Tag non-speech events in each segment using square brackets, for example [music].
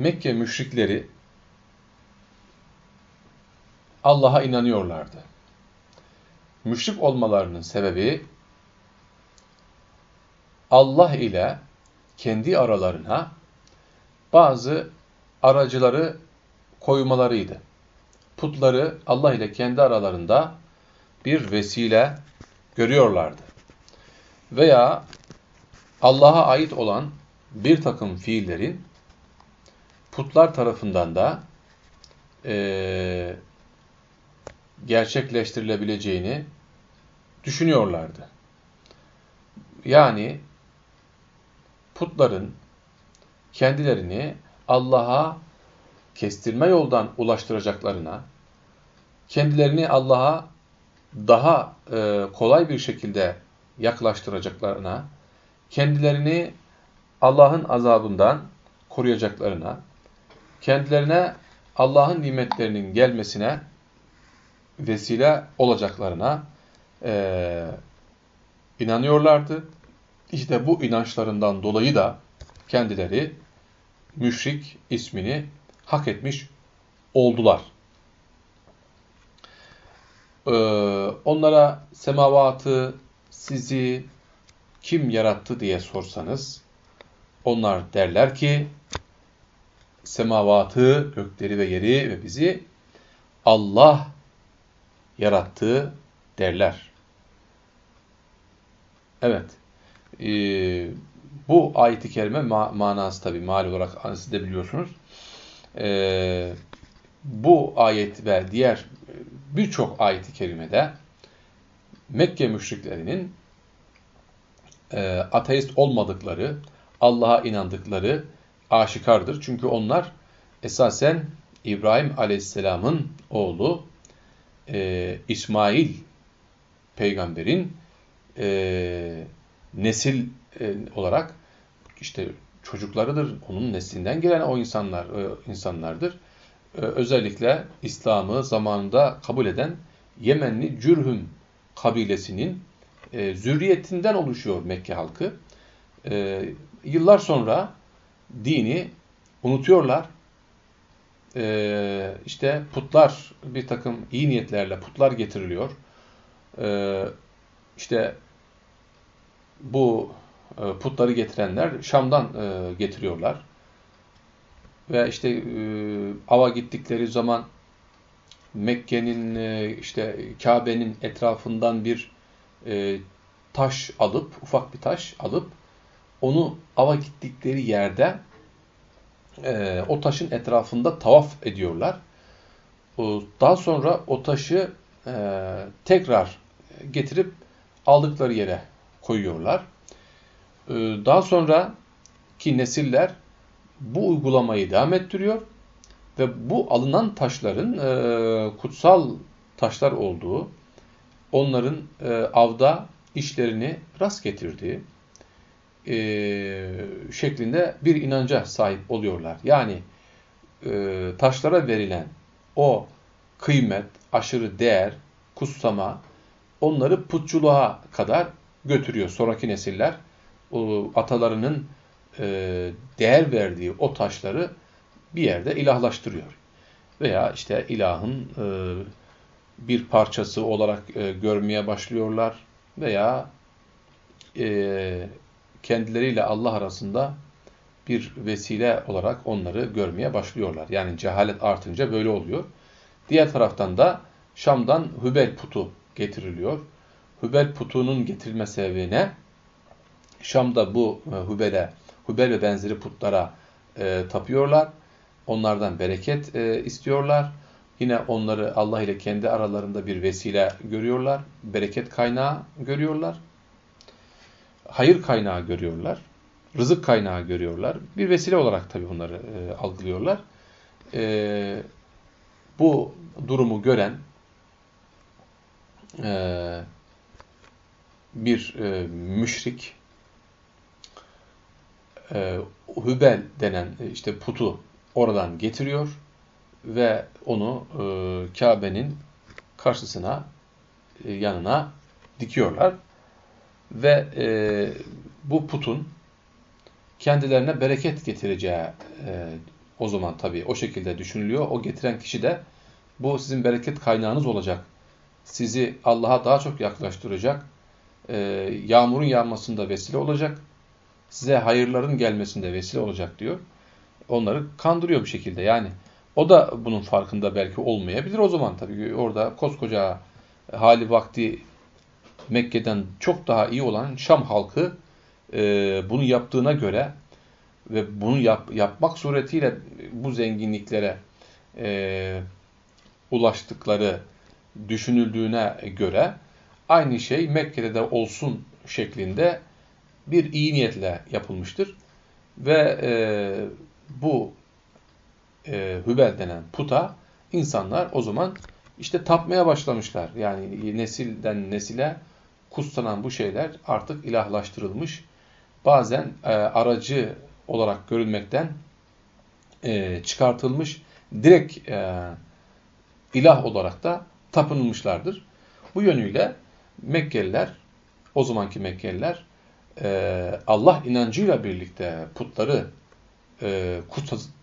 Mekke müşrikleri Allah'a inanıyorlardı. Müşrik olmalarının sebebi Allah ile kendi aralarına bazı aracıları koymalarıydı. Putları Allah ile kendi aralarında bir vesile görüyorlardı. Veya Allah'a ait olan bir takım fiillerin putlar tarafından da e, gerçekleştirilebileceğini düşünüyorlardı. Yani putların kendilerini Allah'a kestirme yoldan ulaştıracaklarına, kendilerini Allah'a daha e, kolay bir şekilde yaklaştıracaklarına, kendilerini Allah'ın azabından koruyacaklarına, kendilerine Allah'ın nimetlerinin gelmesine vesile olacaklarına e, inanıyorlardı. İşte bu inançlarından dolayı da kendileri müşrik ismini hak etmiş oldular. Ee, onlara semavatı, sizi kim yarattı diye sorsanız, onlar derler ki, semavatı, gökleri ve yeri ve bizi Allah yarattı derler. Evet. Ee, bu ayet-i kerime ma manası tabi mal olarak siz de biliyorsunuz. Ee, bu ayet ve diğer birçok ayet-i kerimede Mekke müşriklerinin e, ateist olmadıkları, Allah'a inandıkları aşikardır. Çünkü onlar esasen İbrahim Aleyhisselam'ın oğlu e, İsmail peygamberin e, nesil e, olarak işte çocuklarıdır. Onun neslinden gelen o insanlar e, insanlardır. E, özellikle İslam'ı zamanında kabul eden Yemenli Cürhüm kabilesinin e, zürriyetinden oluşuyor Mekke halkı. E, yıllar sonra dini unutuyorlar. E, işte putlar, bir takım iyi niyetlerle putlar getiriliyor. E, işte bu e, putları getirenler Şam'dan e, getiriyorlar. Ve işte e, ava gittikleri zaman Mekke'nin işte Kabe'nin etrafından bir taş alıp, ufak bir taş alıp onu ava gittikleri yerde o taşın etrafında tavaf ediyorlar. Daha sonra o taşı tekrar getirip aldıkları yere koyuyorlar. Ee, daha sonra ki nesiller bu uygulamayı devam ettiriyor ve bu alınan taşların e, kutsal taşlar olduğu, onların e, avda işlerini rast getirdiği e, şeklinde bir inanca sahip oluyorlar. Yani taşlara verilen o kıymet, aşırı değer, kutsama onları putçuluğa kadar götürüyor sonraki nesiller o atalarının e, değer verdiği o taşları bir yerde ilahlaştırıyor. Veya işte ilahın e, bir parçası olarak e, görmeye başlıyorlar veya e, kendileriyle Allah arasında bir vesile olarak onları görmeye başlıyorlar. Yani cehalet artınca böyle oluyor. Diğer taraftan da Şam'dan Hübel putu getiriliyor. Hübel putunun getirilme sebebi ne? Şam'da bu e, Hubel'e, Hubel ve benzeri putlara e, tapıyorlar. Onlardan bereket e, istiyorlar. Yine onları Allah ile kendi aralarında bir vesile görüyorlar. Bereket kaynağı görüyorlar. Hayır kaynağı görüyorlar. Rızık kaynağı görüyorlar. Bir vesile olarak tabii bunları e, algılıyorlar. E, bu durumu gören e, bir e, müşrik e, Hübel denen e, işte putu oradan getiriyor ve onu e, Kabe'nin karşısına e, yanına dikiyorlar ve e, bu putun kendilerine bereket getireceği e, o zaman tabii o şekilde düşünülüyor. O getiren kişi de bu sizin bereket kaynağınız olacak. Sizi Allah'a daha çok yaklaştıracak. E, yağmurun yağmasında vesile olacak. Size hayırların gelmesinde vesile olacak diyor. Onları kandırıyor bir şekilde. Yani o da bunun farkında belki olmayabilir o zaman tabii. Orada koskoca hali vakti Mekke'den çok daha iyi olan Şam halkı e, bunu yaptığına göre ve bunu yap, yapmak suretiyle bu zenginliklere e, ulaştıkları düşünüldüğüne göre aynı şey Mekke'de de olsun şeklinde bir iyi niyetle yapılmıştır. Ve e, bu e, Hübel denen puta insanlar o zaman işte tapmaya başlamışlar. Yani nesilden nesile kutsanan bu şeyler artık ilahlaştırılmış. Bazen e, aracı olarak görülmekten e, çıkartılmış. Direkt e, ilah olarak da tapınılmışlardır. Bu yönüyle Mekkeliler, o zamanki Mekkeliler e, Allah inancıyla birlikte putları e,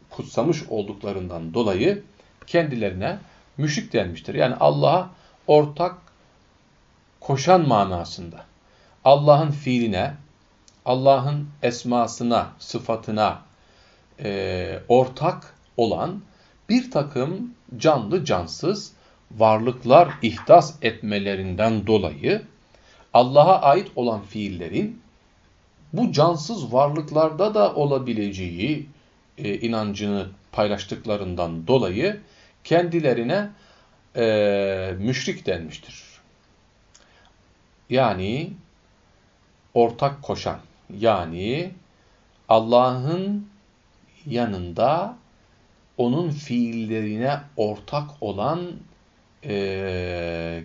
kutsamış olduklarından dolayı kendilerine müşrik denmiştir. Yani Allah'a ortak koşan manasında. Allah'ın fiiline, Allah'ın esmasına, sıfatına e, ortak olan bir takım canlı cansız varlıklar ihdas etmelerinden dolayı Allah'a ait olan fiillerin bu cansız varlıklarda da olabileceği e, inancını paylaştıklarından dolayı kendilerine e, müşrik denmiştir. Yani ortak koşan, yani Allah'ın yanında onun fiillerine ortak olan e,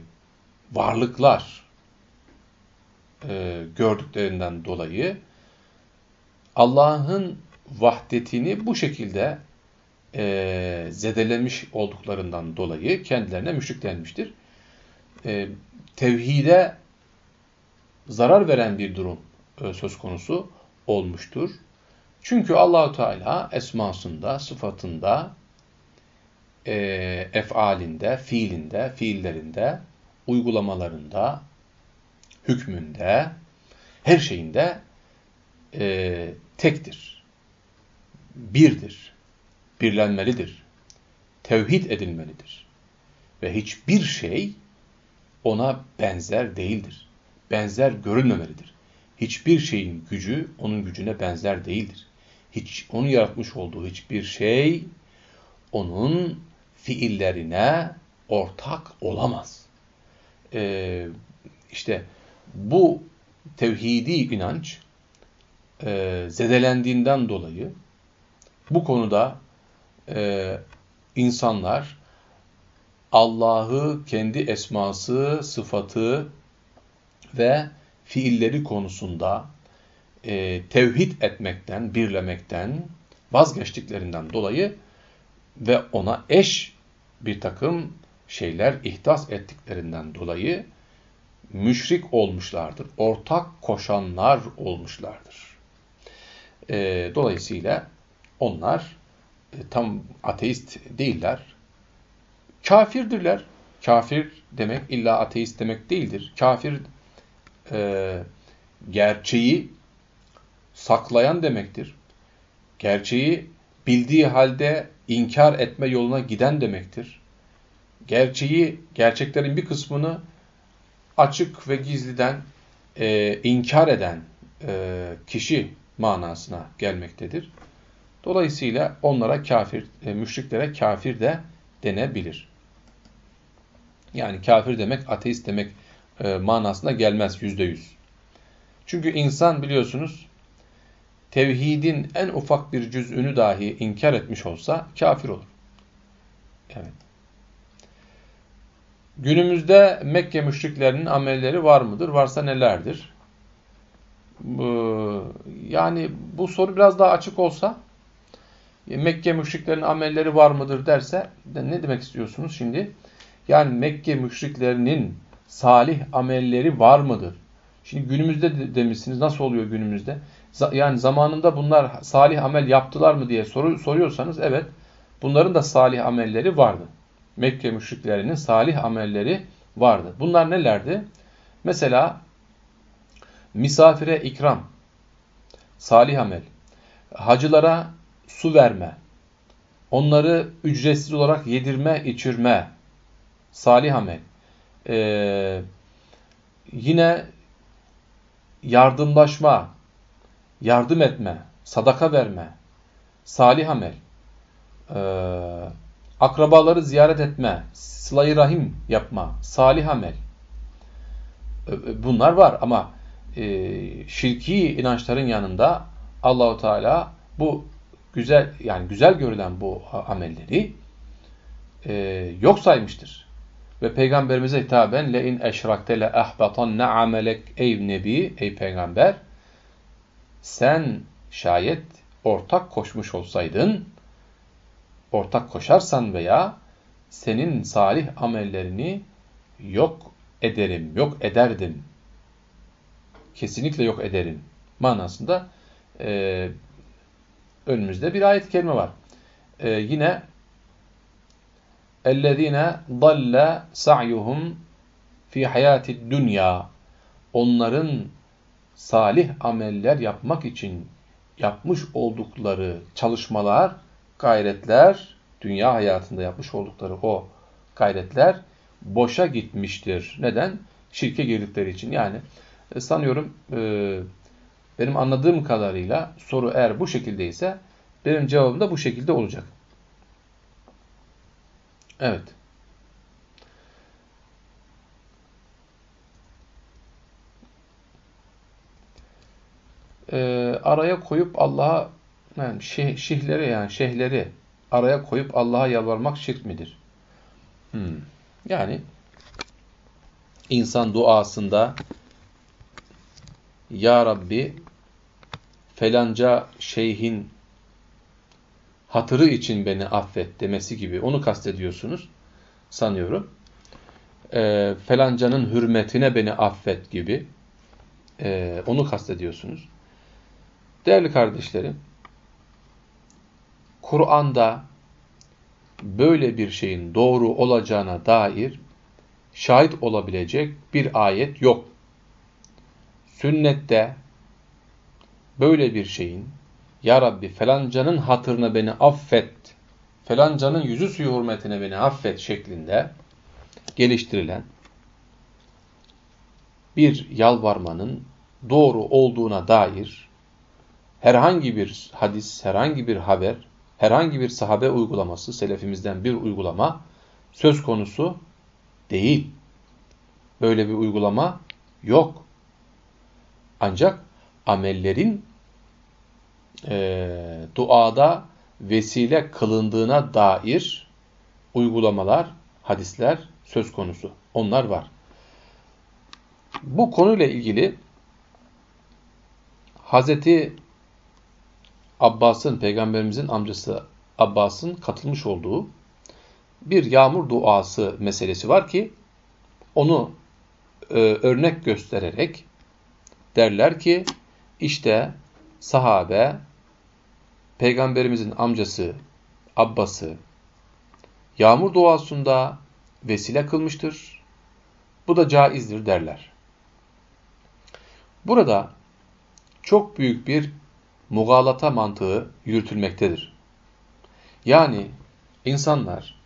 varlıklar e, gördüklerinden dolayı Allah'ın vahdetini bu şekilde e, zedelemiş olduklarından dolayı kendilerine müşrik denmiştir. E, tevhide zarar veren bir durum e, söz konusu olmuştur. Çünkü Allahu Teala esmasında, sıfatında, e, efalinde, fiilinde, fiillerinde, uygulamalarında, hükmünde, her şeyinde e, tektir, birdir, birlenmelidir, tevhid edilmelidir. Ve hiçbir şey ona benzer değildir. Benzer görülmemelidir. Hiçbir şeyin gücü onun gücüne benzer değildir. Hiç onun yaratmış olduğu hiçbir şey onun fiillerine ortak olamaz. Ee, işte bu tevhidi inanç e, zedelendiğinden dolayı bu konuda e, insanlar Allah'ı kendi esması, sıfatı ve fiilleri konusunda e, tevhid etmekten, birlemekten vazgeçtiklerinden dolayı ve ona eş bir takım şeyler ihdas ettiklerinden dolayı müşrik olmuşlardır. Ortak koşanlar olmuşlardır. E, dolayısıyla onlar e, tam ateist değiller. Kafirdirler. Kafir demek illa ateist demek değildir. Kafir e, gerçeği saklayan demektir. Gerçeği bildiği halde inkar etme yoluna giden demektir. Gerçeği, gerçeklerin bir kısmını açık ve gizliden e, inkar eden e, kişi manasına gelmektedir. Dolayısıyla onlara kafir, e, müşriklere kafir de denebilir. Yani kafir demek, ateist demek e, manasına gelmez yüzde yüz. Çünkü insan biliyorsunuz tevhidin en ufak bir cüz'ünü dahi inkar etmiş olsa kafir olur. Evet. Günümüzde Mekke müşriklerinin amelleri var mıdır? Varsa nelerdir? Yani bu soru biraz daha açık olsa Mekke müşriklerinin amelleri var mıdır derse ne demek istiyorsunuz şimdi? Yani Mekke müşriklerinin salih amelleri var mıdır? Şimdi günümüzde demişsiniz nasıl oluyor günümüzde? Yani zamanında bunlar salih amel yaptılar mı diye soru, soruyorsanız evet bunların da salih amelleri vardı. Mekke müşriklerinin salih amelleri vardı. Bunlar nelerdi? Mesela misafire ikram, salih amel, hacılara su verme, onları ücretsiz olarak yedirme, içirme, salih amel. Ee, yine yardımlaşma, yardım etme, sadaka verme, salih amel, ee, akrabaları ziyaret etme, sıla rahim yapma, salih amel. Ee, bunlar var ama e, şirki inançların yanında Allahu Teala bu güzel yani güzel görülen bu amelleri e, yok saymıştır. Ve peygamberimize hitaben le in eşrakte le ahbatanne amelek ey nebi ey peygamber sen şayet ortak koşmuş olsaydın ortak koşarsan veya senin salih amellerini yok ederim, yok ederdim. Kesinlikle yok ederim manasında e, önümüzde bir ayet-i kerime var. E, yine اَلَّذ۪ينَ ضَلَّ سَعْيُهُمْ fi hayati dünya onların salih ameller yapmak için yapmış oldukları çalışmalar, gayretler, dünya hayatında yapmış oldukları o gayretler boşa gitmiştir. Neden? Şirke girdikleri için. Yani e, sanıyorum e, benim anladığım kadarıyla soru eğer bu şekildeyse benim cevabım da bu şekilde olacak. Evet. Ee, araya koyup Allah'a yani şih, şihleri yani şeyhleri araya koyup Allah'a yalvarmak şirk midir? Hmm. Yani insan duasında Ya Rabbi felanca şeyhin hatırı için beni affet demesi gibi onu kastediyorsunuz sanıyorum. E, felancanın hürmetine beni affet gibi e, onu kastediyorsunuz. Değerli kardeşlerim, Kur'an'da böyle bir şeyin doğru olacağına dair şahit olabilecek bir ayet yok. Sünnette böyle bir şeyin Ya Rabbi felancanın hatırına beni affet, felancanın yüzü suyu hürmetine beni affet şeklinde geliştirilen bir yalvarmanın doğru olduğuna dair herhangi bir hadis, herhangi bir haber, herhangi bir sahabe uygulaması, selefimizden bir uygulama söz konusu değil. Böyle bir uygulama yok. Ancak amellerin e, duada vesile kılındığına dair uygulamalar, hadisler söz konusu. Onlar var. Bu konuyla ilgili Hazreti Abbas'ın, Peygamberimizin amcası Abbas'ın katılmış olduğu bir yağmur duası meselesi var ki onu e, örnek göstererek derler ki işte sahabe Peygamberimizin amcası Abbas'ı yağmur duasında vesile kılmıştır. Bu da caizdir derler. Burada çok büyük bir mugalata mantığı yürütülmektedir. Yani insanlar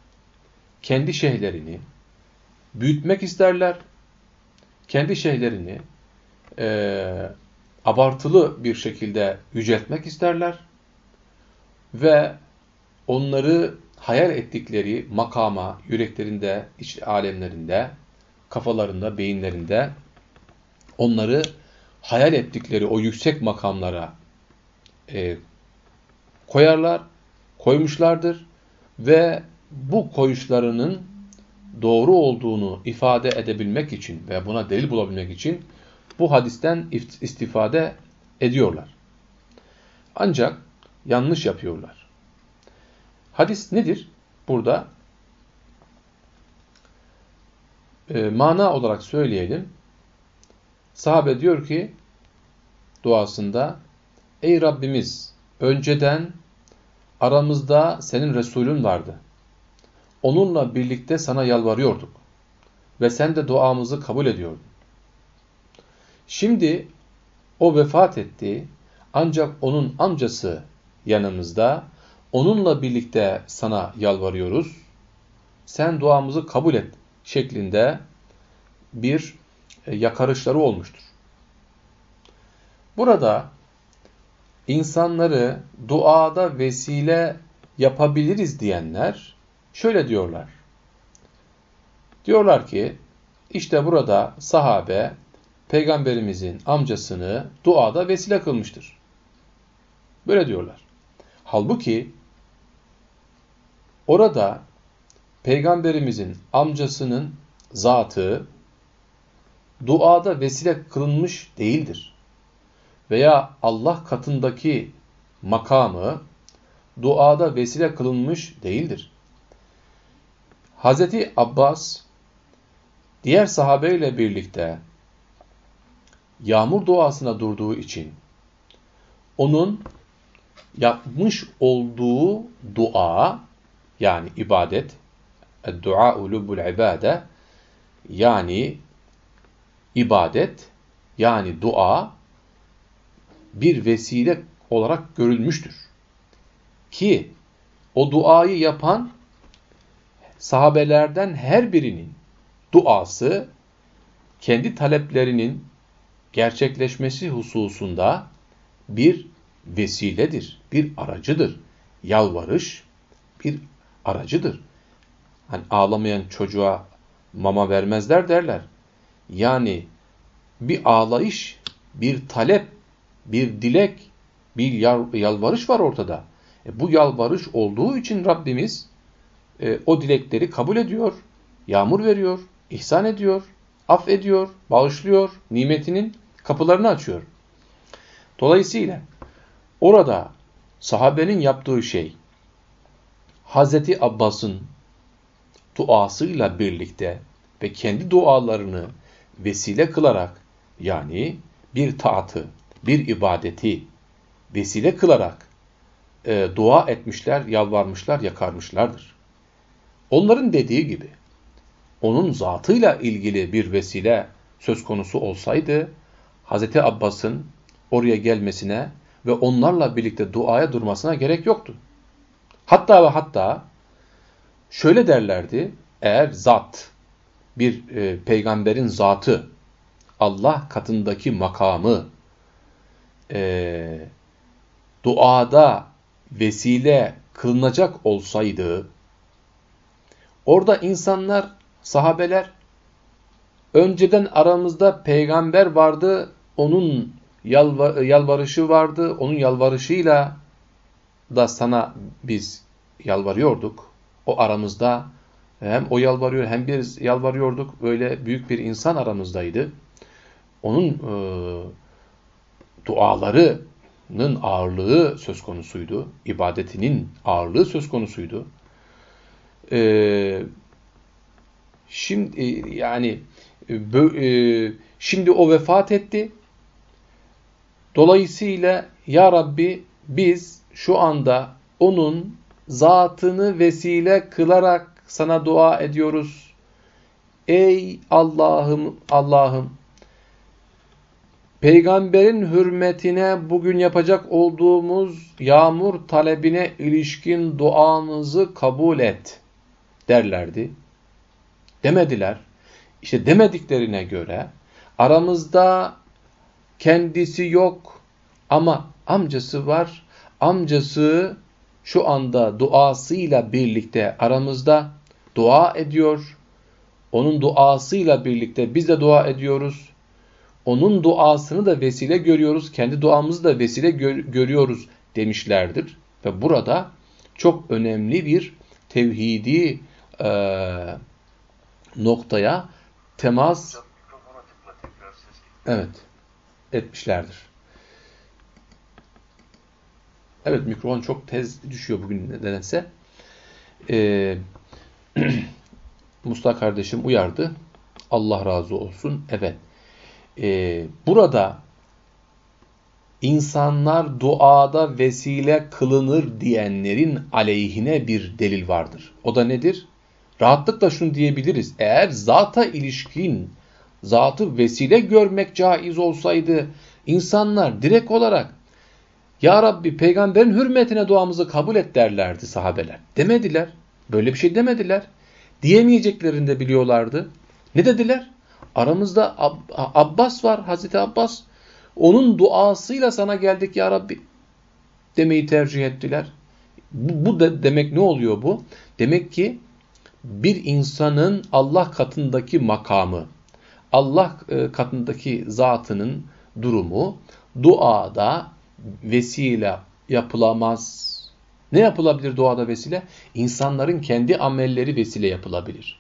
kendi şeylerini büyütmek isterler, kendi şeylerini e, abartılı bir şekilde yüceltmek isterler ve onları hayal ettikleri makama, yüreklerinde, iç alemlerinde, kafalarında, beyinlerinde onları hayal ettikleri o yüksek makamlara e, koyarlar, koymuşlardır ve bu koyuşlarının doğru olduğunu ifade edebilmek için ve buna delil bulabilmek için bu hadisten istifade ediyorlar. Ancak yanlış yapıyorlar. Hadis nedir? Burada e, mana olarak söyleyelim. Sahabe diyor ki duasında ey Rabbimiz önceden aramızda senin Resulün vardı. Onunla birlikte sana yalvarıyorduk. Ve sen de duamızı kabul ediyordun. Şimdi o vefat etti. Ancak onun amcası yanımızda. Onunla birlikte sana yalvarıyoruz. Sen duamızı kabul et şeklinde bir e, yakarışları olmuştur. Burada insanları duada vesile yapabiliriz diyenler şöyle diyorlar. Diyorlar ki işte burada sahabe peygamberimizin amcasını duada vesile kılmıştır. Böyle diyorlar. Halbuki orada peygamberimizin amcasının zatı duada vesile kılınmış değildir. Veya Allah katındaki makamı duada vesile kılınmış değildir. Hazreti Abbas diğer sahabeyle birlikte yağmur duasına durduğu için onun yapmış olduğu dua yani ibadet dua ulubul ibade yani ibadet yani dua bir vesile olarak görülmüştür. Ki o duayı yapan sahabelerden her birinin duası kendi taleplerinin gerçekleşmesi hususunda bir vesiledir, bir aracıdır. Yalvarış bir aracıdır. Hani ağlamayan çocuğa mama vermezler derler. Yani bir ağlayış, bir talep, bir dilek, bir yalvarış var ortada. E bu yalvarış olduğu için Rabbimiz e, o dilekleri kabul ediyor, yağmur veriyor, ihsan ediyor, affediyor, bağışlıyor, nimetinin kapılarını açıyor. Dolayısıyla orada sahabenin yaptığı şey Hazreti Abbas'ın duasıyla birlikte ve kendi dualarını vesile kılarak yani bir taatı, bir ibadeti vesile kılarak e, dua etmişler, yalvarmışlar, yakarmışlardır. Onların dediği gibi onun zatıyla ilgili bir vesile söz konusu olsaydı Hz. Abbas'ın oraya gelmesine ve onlarla birlikte duaya durmasına gerek yoktu. Hatta ve hatta şöyle derlerdi, eğer zat, bir e, peygamberin zatı, Allah katındaki makamı, e, duada vesile kılınacak olsaydı, orada insanlar, sahabeler, önceden aramızda peygamber vardı, onun yalvar, yalvarışı vardı, onun yalvarışıyla da sana biz yalvarıyorduk. O aramızda hem o yalvarıyor hem biz yalvarıyorduk. Böyle büyük bir insan aramızdaydı. Onun e, dualarının ağırlığı söz konusuydu. ibadetinin ağırlığı söz konusuydu. E, şimdi yani e, şimdi o vefat etti. Dolayısıyla ya Rabbi biz şu anda onun zatını vesile kılarak sana dua ediyoruz. Ey Allah'ım Allah'ım Peygamberin hürmetine bugün yapacak olduğumuz yağmur talebine ilişkin duamızı kabul et derlerdi. Demediler. İşte demediklerine göre aramızda kendisi yok ama amcası var. Amcası şu anda duasıyla birlikte aramızda dua ediyor. Onun duasıyla birlikte biz de dua ediyoruz. Onun duasını da vesile görüyoruz. Kendi duamızı da vesile gör görüyoruz demişlerdir. Ve burada çok önemli bir tevhidi e, noktaya temas evet etmişlerdir. Evet mikrofon çok tez düşüyor bugün nedense. Ee, [clears throat] Mustafa kardeşim uyardı. Allah razı olsun. Evet. Ee, burada insanlar duada vesile kılınır diyenlerin aleyhine bir delil vardır. O da nedir? Rahatlıkla şunu diyebiliriz. Eğer zata ilişkin, zatı vesile görmek caiz olsaydı, insanlar direkt olarak Ya Rabbi peygamberin hürmetine duamızı kabul et derlerdi sahabeler. Demediler. Böyle bir şey demediler. Diyemeyeceklerini de biliyorlardı. Ne dediler? Aramızda Ab Abbas var, Hazreti Abbas. Onun duasıyla sana geldik ya Rabbi demeyi tercih ettiler. Bu, bu de, demek ne oluyor bu? Demek ki bir insanın Allah katındaki makamı, Allah e, katındaki zatının durumu duada vesile yapılamaz. Ne yapılabilir duada vesile? İnsanların kendi amelleri vesile yapılabilir.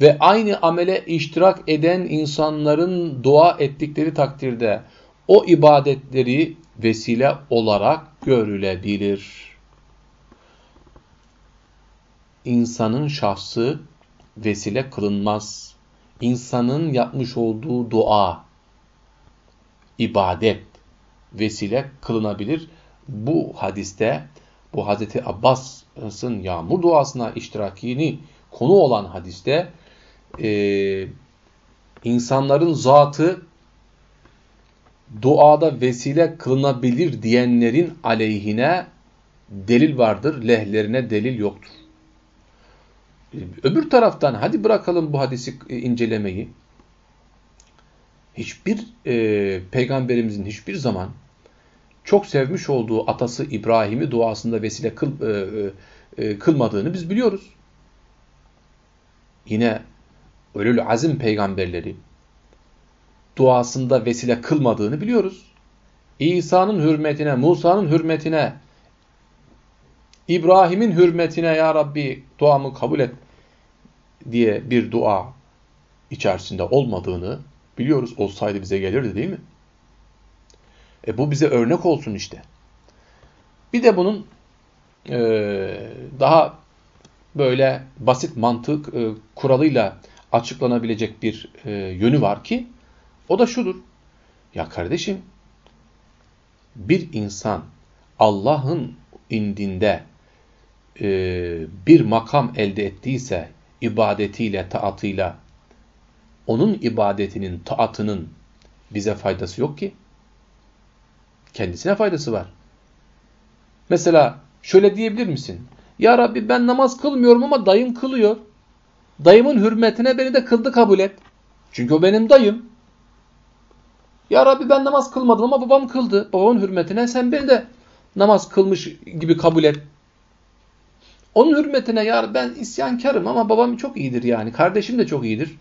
Ve aynı amele iştirak eden insanların dua ettikleri takdirde o ibadetleri vesile olarak görülebilir. İnsanın şahsı vesile kılınmaz. İnsanın yapmış olduğu dua, ibadet vesile kılınabilir. Bu hadiste, bu Hazreti Abbas'ın yağmur duasına iştirakini konu olan hadiste e, insanların zatı duada vesile kılınabilir diyenlerin aleyhine delil vardır, lehlerine delil yoktur. Öbür taraftan hadi bırakalım bu hadisi incelemeyi. Hiçbir e, peygamberimizin hiçbir zaman çok sevmiş olduğu atası İbrahim'i duasında vesile kıl, e, e, kılmadığını biz biliyoruz. Yine ölül azim peygamberleri duasında vesile kılmadığını biliyoruz. İsa'nın hürmetine, Musa'nın hürmetine, İbrahim'in hürmetine ya Rabbi duamı kabul et diye bir dua içerisinde olmadığını biliyoruz. Olsaydı bize gelirdi değil mi? E bu bize örnek olsun işte. Bir de bunun e, daha böyle basit mantık e, kuralıyla açıklanabilecek bir e, yönü var ki o da şudur. Ya kardeşim bir insan Allah'ın indinde e, bir makam elde ettiyse ibadetiyle, taatıyla onun ibadetinin, taatının bize faydası yok ki. Kendisine faydası var. Mesela şöyle diyebilir misin? Ya Rabbi ben namaz kılmıyorum ama dayım kılıyor. Dayımın hürmetine beni de kıldı kabul et. Çünkü o benim dayım. Ya Rabbi ben namaz kılmadım ama babam kıldı. Babamın hürmetine sen beni de namaz kılmış gibi kabul et. Onun hürmetine ya ben isyankarım ama babam çok iyidir yani. Kardeşim de çok iyidir.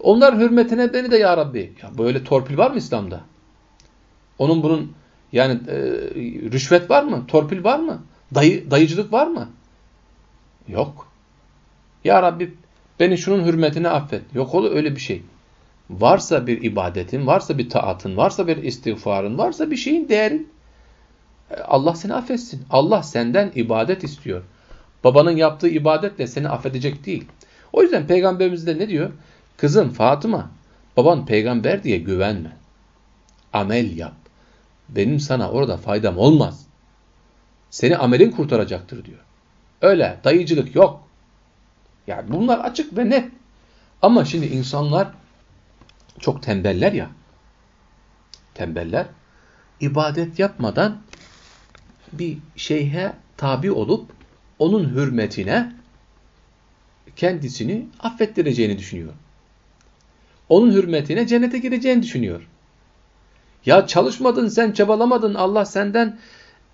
Onların hürmetine beni de ya Rabbi. Ya böyle torpil var mı İslam'da? Onun bunun yani e, rüşvet var mı? Torpil var mı? Dayı, dayıcılık var mı? Yok. Ya Rabbi beni şunun hürmetine affet. Yok oğlum öyle bir şey varsa bir ibadetin, varsa bir taatın, varsa bir istiğfarın, varsa bir şeyin değeri e, Allah seni affetsin. Allah senden ibadet istiyor. Babanın yaptığı ibadetle seni affedecek değil. O yüzden peygamberimiz de ne diyor? Kızım Fatıma, baban peygamber diye güvenme. Amel yap. Benim sana orada faydam olmaz. Seni amelin kurtaracaktır diyor. Öyle dayıcılık yok. Yani bunlar açık ve net. Ama şimdi insanlar çok tembeller ya. Tembeller. ibadet yapmadan bir şeyhe tabi olup onun hürmetine kendisini affettireceğini düşünüyor. Onun hürmetine cennete gireceğini düşünüyor. Ya çalışmadın sen çabalamadın Allah senden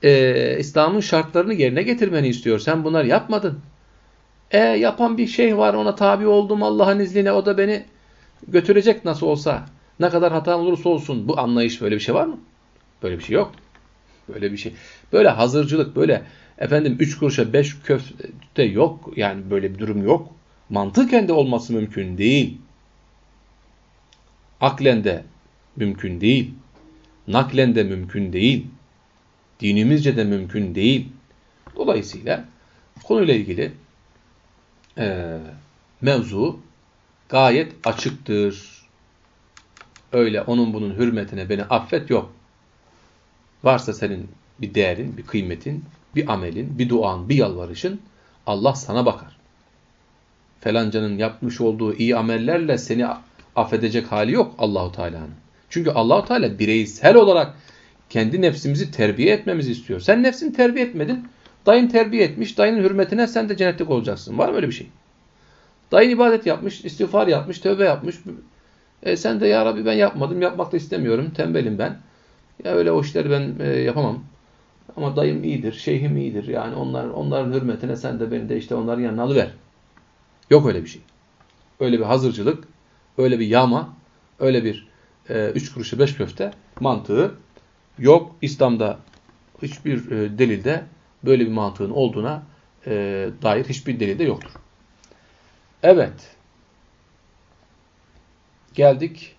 e, İslam'ın şartlarını yerine getirmeni istiyor. Sen bunları yapmadın. E yapan bir şey var ona tabi oldum Allah'ın izniyle o da beni götürecek nasıl olsa. Ne kadar hata olursa olsun bu anlayış böyle bir şey var mı? Böyle bir şey yok. Böyle bir şey. Böyle hazırcılık, böyle efendim üç kuruşa beş köfte yok. Yani böyle bir durum yok. Mantıken de olması mümkün değil. Aklen de mümkün değil. Naklen de mümkün değil. Dinimizce de mümkün değil. Dolayısıyla konuyla ilgili e, mevzu gayet açıktır. Öyle onun bunun hürmetine beni affet yok. varsa senin bir değerin, bir kıymetin, bir amelin, bir duan, bir yalvarışın Allah sana bakar. Felancanın yapmış olduğu iyi amellerle seni affedecek hali yok Allahu Teala'nın. Çünkü Allahu Teala bireysel olarak kendi nefsimizi terbiye etmemizi istiyor. Sen nefsini terbiye etmedin. Dayın terbiye etmiş. Dayının hürmetine sen de cennetlik olacaksın. Var mı öyle bir şey? Dayın ibadet yapmış, istiğfar yapmış, tövbe yapmış. E sen de ya Rabbi ben yapmadım, yapmak da istemiyorum, tembelim ben. Ya öyle o işleri ben e, yapamam. Ama dayım iyidir, şeyhim iyidir. Yani onlar onların hürmetine sen de beni de işte onların yanına alıver. Yok öyle bir şey. Öyle bir hazırcılık, öyle bir yağma, öyle bir e, üç kuruşu beş köfte mantığı yok. İslam'da hiçbir e, delilde böyle bir mantığın olduğuna e, dair hiçbir delilde yoktur. Evet. Geldik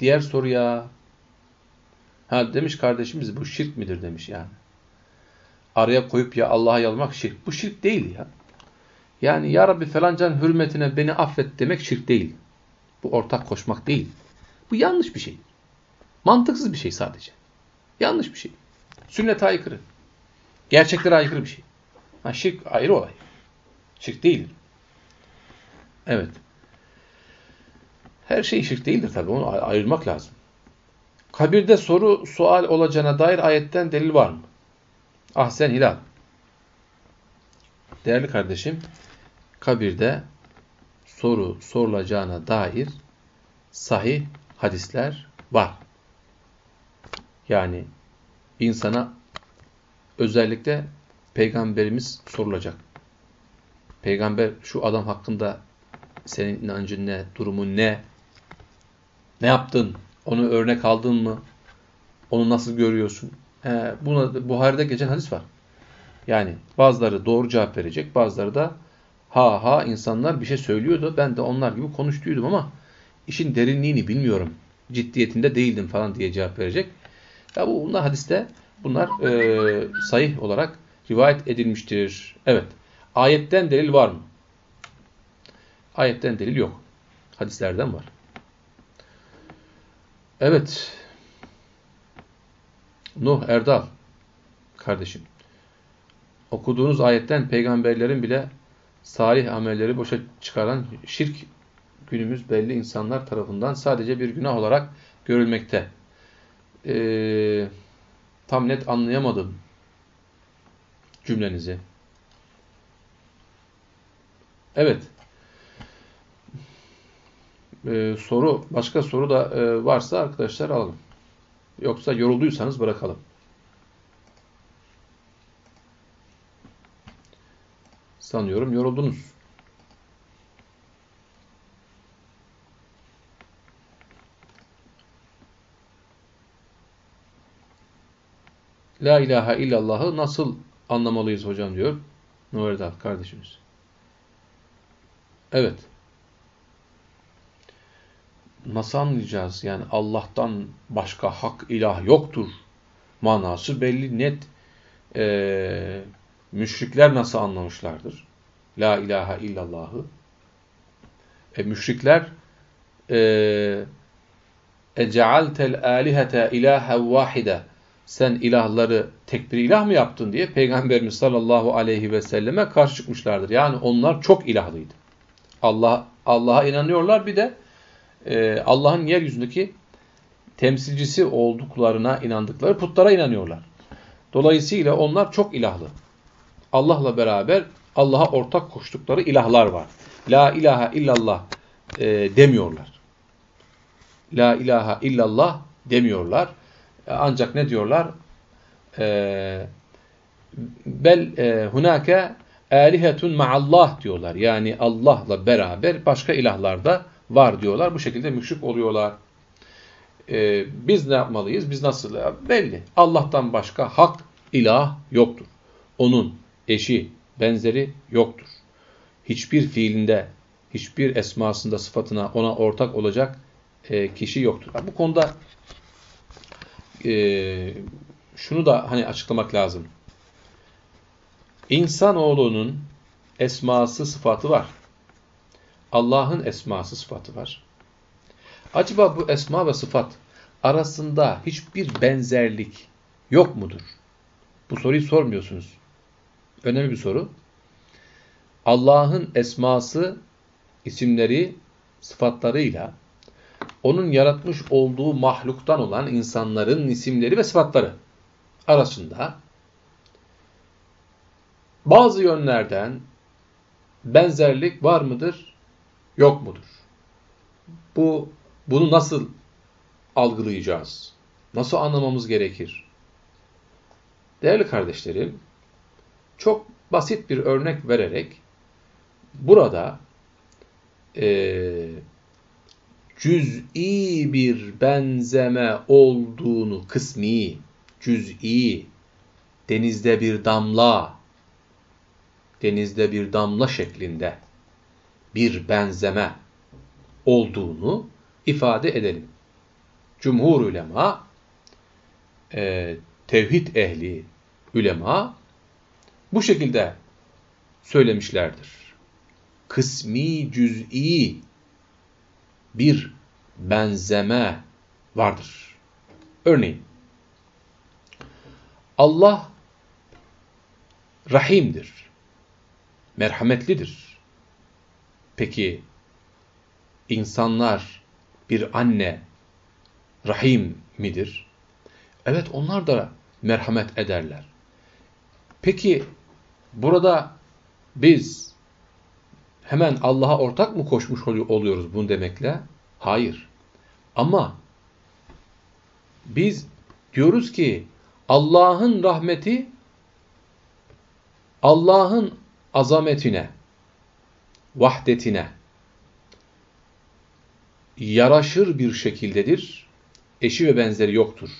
diğer soruya. Ha demiş kardeşimiz bu şirk midir demiş yani. Araya koyup ya Allah'a yalmak şirk. Bu şirk değil ya. Yani ya Rabbi falancanın hürmetine beni affet demek şirk değil. Bu ortak koşmak değil. Bu yanlış bir şey. Mantıksız bir şey sadece. Yanlış bir şey. Sünnete aykırı. Gerçeklere aykırı bir şey. Ha, şirk ayrı olay. Şirk değildir. Evet. Her şey şirk değildir tabi. Onu ayırmak lazım. Kabirde soru, sual olacağına dair ayetten delil var mı? Ahsen Hilal. Değerli kardeşim, kabirde soru sorulacağına dair sahih hadisler var. Yani insana özellikle peygamberimiz sorulacak. Peygamber şu adam hakkında senin inancın ne, durumun ne, ne yaptın, onu örnek aldın mı, onu nasıl görüyorsun? He, buna Buhari'de geçen hadis var. Yani bazıları doğru cevap verecek, bazıları da ha ha insanlar bir şey söylüyordu, ben de onlar gibi konuştuydum ama işin derinliğini bilmiyorum, ciddiyetinde değildim falan diye cevap verecek. Ya bu bunlar hadiste bunlar e, sahih olarak rivayet edilmiştir. Evet. Ayetten delil var mı? Ayetten delil yok. Hadislerden var. Evet. Nuh Erdal kardeşim. Okuduğunuz ayetten peygamberlerin bile salih amelleri boşa çıkaran şirk günümüz belli insanlar tarafından sadece bir günah olarak görülmekte. Ee, tam net anlayamadım cümlenizi. Evet. Ee, soru, başka soru da e, varsa arkadaşlar alalım. Yoksa yorulduysanız bırakalım. Sanıyorum yoruldunuz. La ilahe illallah'ı nasıl anlamalıyız hocam diyor. Nureddal kardeşimiz. Evet. Nasıl anlayacağız? Yani Allah'tan başka hak ilah yoktur. Manası belli net. Ee, müşrikler nasıl anlamışlardır? La ilahe illallahı. E, müşrikler e, ecealtel alihete ilahe vahide sen ilahları tek bir ilah mı yaptın diye Peygamberimiz sallallahu aleyhi ve selleme karşı çıkmışlardır. Yani onlar çok ilahlıydı. Allah Allah'a inanıyorlar bir de e, Allah'ın yeryüzündeki temsilcisi olduklarına inandıkları putlara inanıyorlar. Dolayısıyla onlar çok ilahlı. Allah'la beraber Allah'a ortak koştukları ilahlar var. La ilahe illallah e, demiyorlar. La ilahe illallah demiyorlar. Ancak ne diyorlar? Ee, bel e, hunake alihetun ma'allah diyorlar. Yani Allah'la beraber başka ilahlar da var diyorlar. Bu şekilde müşrik oluyorlar. Ee, biz ne yapmalıyız? Biz nasıl? Belli. Allah'tan başka hak, ilah yoktur. Onun eşi, benzeri yoktur. Hiçbir fiilinde, hiçbir esmasında, sıfatına ona ortak olacak e, kişi yoktur. Bu konuda e, şunu da hani açıklamak lazım. İnsanoğlunun esması sıfatı var. Allah'ın esması sıfatı var. Acaba bu esma ve sıfat arasında hiçbir benzerlik yok mudur? Bu soruyu sormuyorsunuz. Önemli bir soru. Allah'ın esması, isimleri, sıfatlarıyla onun yaratmış olduğu mahluktan olan insanların isimleri ve sıfatları arasında bazı yönlerden benzerlik var mıdır, yok mudur? Bu bunu nasıl algılayacağız? Nasıl anlamamız gerekir? Değerli kardeşlerim, çok basit bir örnek vererek burada e, cüz'i bir benzeme olduğunu, kısmi, cüz'i, denizde bir damla, denizde bir damla şeklinde bir benzeme olduğunu ifade edelim. Cumhur ulema, e, tevhid ehli ulema bu şekilde söylemişlerdir. Kısmi, cüz'i bir benzeme vardır. Örneğin, Allah rahimdir, merhametlidir. Peki, insanlar, bir anne rahim midir? Evet, onlar da merhamet ederler. Peki, burada biz hemen Allah'a ortak mı koşmuş oluyoruz bunu demekle? Hayır. Ama biz diyoruz ki Allah'ın rahmeti Allah'ın azametine, vahdetine yaraşır bir şekildedir. Eşi ve benzeri yoktur.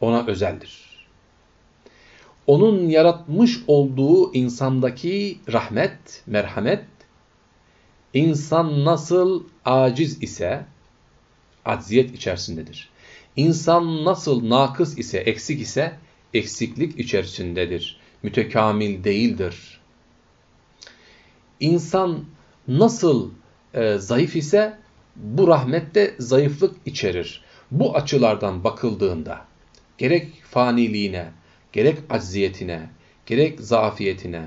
Ona özeldir. Onun yaratmış olduğu insandaki rahmet, merhamet İnsan nasıl aciz ise acziyet içerisindedir. İnsan nasıl nakıs ise, eksik ise eksiklik içerisindedir. Mütekamil değildir. İnsan nasıl e, zayıf ise bu rahmette zayıflık içerir. Bu açılardan bakıldığında gerek faniliğine, gerek acziyetine, gerek zafiyetine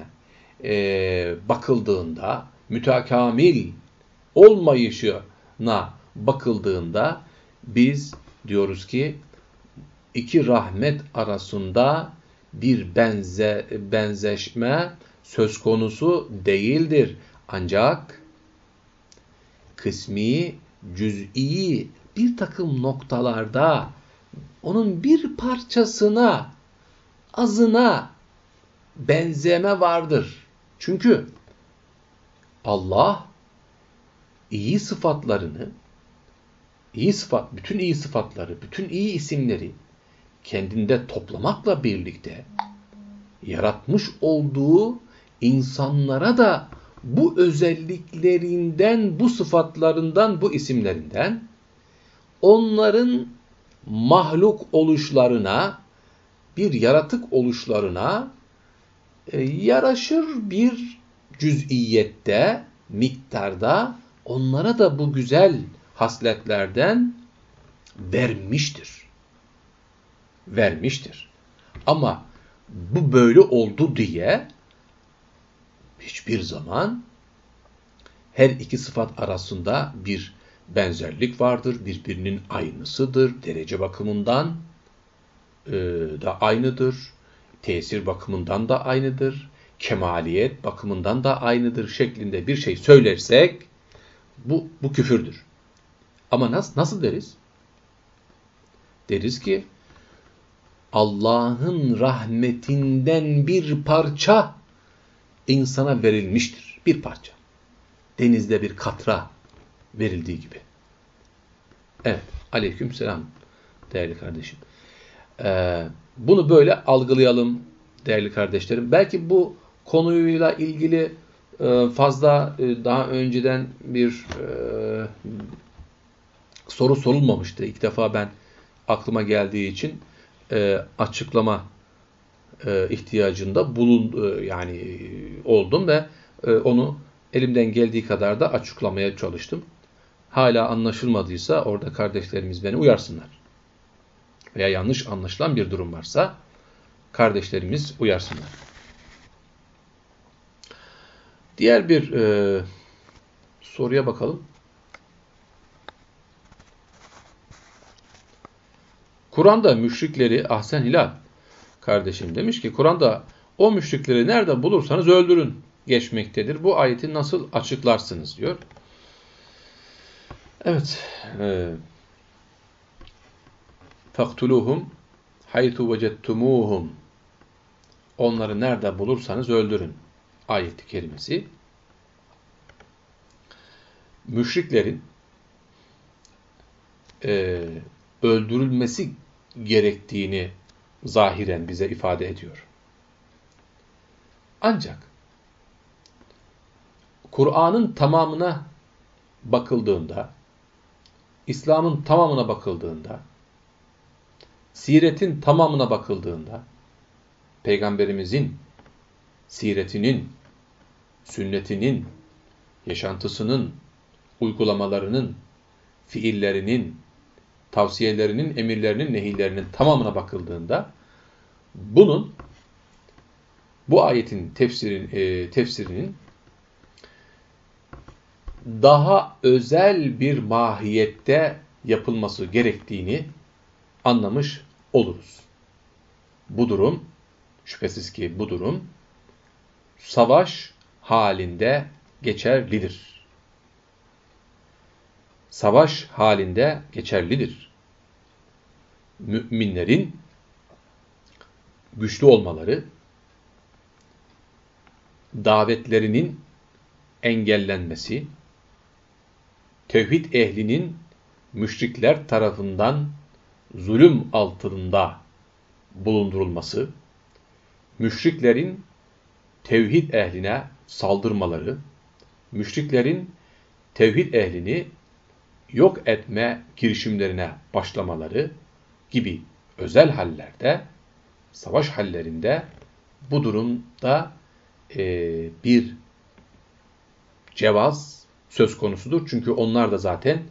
e, bakıldığında mütekamil olmayışına bakıldığında biz diyoruz ki iki rahmet arasında bir benze, benzeşme söz konusu değildir. Ancak kısmi, cüz'i bir takım noktalarda onun bir parçasına, azına benzeme vardır. Çünkü Allah iyi sıfatlarını, iyi sıfat, bütün iyi sıfatları, bütün iyi isimleri kendinde toplamakla birlikte yaratmış olduğu insanlara da bu özelliklerinden, bu sıfatlarından, bu isimlerinden onların mahluk oluşlarına, bir yaratık oluşlarına e, yaraşır bir cüz'iyette, miktarda onlara da bu güzel hasletlerden vermiştir. Vermiştir. Ama bu böyle oldu diye hiçbir zaman her iki sıfat arasında bir benzerlik vardır. Birbirinin aynısıdır. Derece bakımından e, da aynıdır. Tesir bakımından da aynıdır kemaliyet bakımından da aynıdır şeklinde bir şey söylersek bu, bu küfürdür. Ama nasıl, nasıl deriz? Deriz ki Allah'ın rahmetinden bir parça insana verilmiştir. Bir parça. Denizde bir katra verildiği gibi. Evet. Aleyküm selam değerli kardeşim. Ee, bunu böyle algılayalım değerli kardeşlerim. Belki bu konuyla ilgili e, fazla e, daha önceden bir e, soru sorulmamıştı. İlk defa ben aklıma geldiği için açıklama ihtiyacında bulun yani oldum ve onu elimden geldiği kadar da açıklamaya çalıştım. Hala anlaşılmadıysa orada kardeşlerimiz beni uyarsınlar. veya yanlış anlaşılan bir durum varsa kardeşlerimiz uyarsınlar. Diğer bir e, soruya bakalım. Kur'an'da müşrikleri Ahsen Hilal kardeşim demiş ki Kur'an'da o müşrikleri nerede bulursanız öldürün geçmektedir. Bu ayeti nasıl açıklarsınız diyor. Evet. Faktuluhum haytu vecettumuhum Onları nerede bulursanız öldürün. Ayeti kerimesi. Müşriklerin e, öldürülmesi gerektiğini zahiren bize ifade ediyor. Ancak Kur'an'ın tamamına bakıldığında, İslam'ın tamamına bakıldığında, siretin tamamına bakıldığında, Peygamberimizin siretinin, sünnetinin, yaşantısının, uygulamalarının, fiillerinin, tavsiyelerinin, emirlerinin, nehirlerinin tamamına bakıldığında bunun bu ayetin tefsirin, e, tefsirinin daha özel bir mahiyette yapılması gerektiğini anlamış oluruz. Bu durum, şüphesiz ki bu durum, savaş halinde geçerlidir. Savaş halinde geçerlidir. Müminlerin güçlü olmaları, davetlerinin engellenmesi, tevhid ehlinin müşrikler tarafından zulüm altında bulundurulması, müşriklerin tevhid ehline saldırmaları, müşriklerin tevhid ehlini yok etme girişimlerine başlamaları gibi özel hallerde, savaş hallerinde bu durumda e, bir cevaz söz konusudur. Çünkü onlar da zaten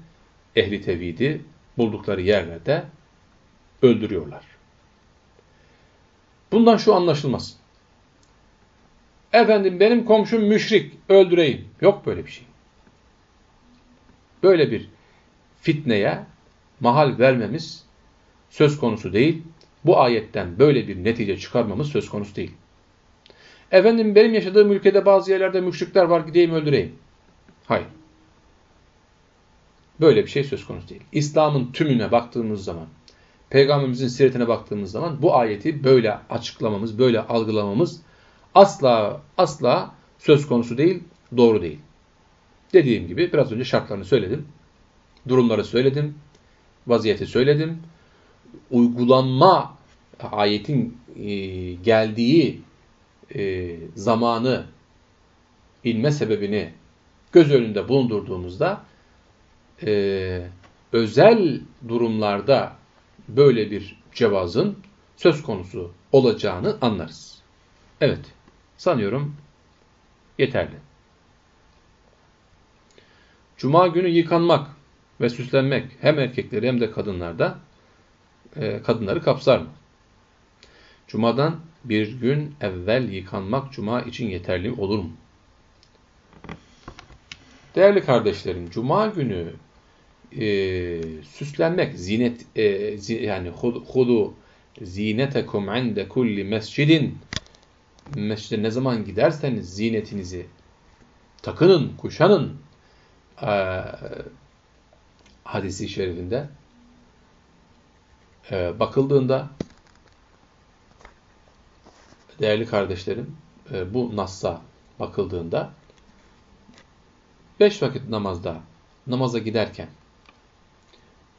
ehli tevhidi buldukları yerlerde öldürüyorlar. Bundan şu anlaşılmaz. Efendim benim komşum müşrik, öldüreyim. Yok böyle bir şey. Böyle bir fitneye mahal vermemiz söz konusu değil. Bu ayetten böyle bir netice çıkarmamız söz konusu değil. Efendim benim yaşadığım ülkede bazı yerlerde müşrikler var gideyim öldüreyim. Hayır. Böyle bir şey söz konusu değil. İslam'ın tümüne baktığımız zaman, Peygamberimizin siretine baktığımız zaman bu ayeti böyle açıklamamız, böyle algılamamız asla asla söz konusu değil, doğru değil. Dediğim gibi biraz önce şartlarını söyledim. Durumları söyledim. Vaziyeti söyledim. Uygulanma ayetin e, geldiği e, zamanı inme sebebini göz önünde bulundurduğumuzda e, özel durumlarda böyle bir cevazın söz konusu olacağını anlarız. Evet, sanıyorum yeterli. Cuma günü yıkanmak ve süslenmek hem erkekleri hem de kadınlarda e, kadınları kapsar mı? Cumadan bir gün evvel yıkanmak cuma için yeterli olur mu? Değerli kardeşlerim, cuma günü e, süslenmek, zinet e, zi, yani hudu zinetekum inde kulli mescidin mescide ne zaman giderseniz zinetinizi takının, kuşanın e, hadisi şerifinde e, bakıldığında değerli kardeşlerim e, bu nassa bakıldığında beş vakit namazda namaza giderken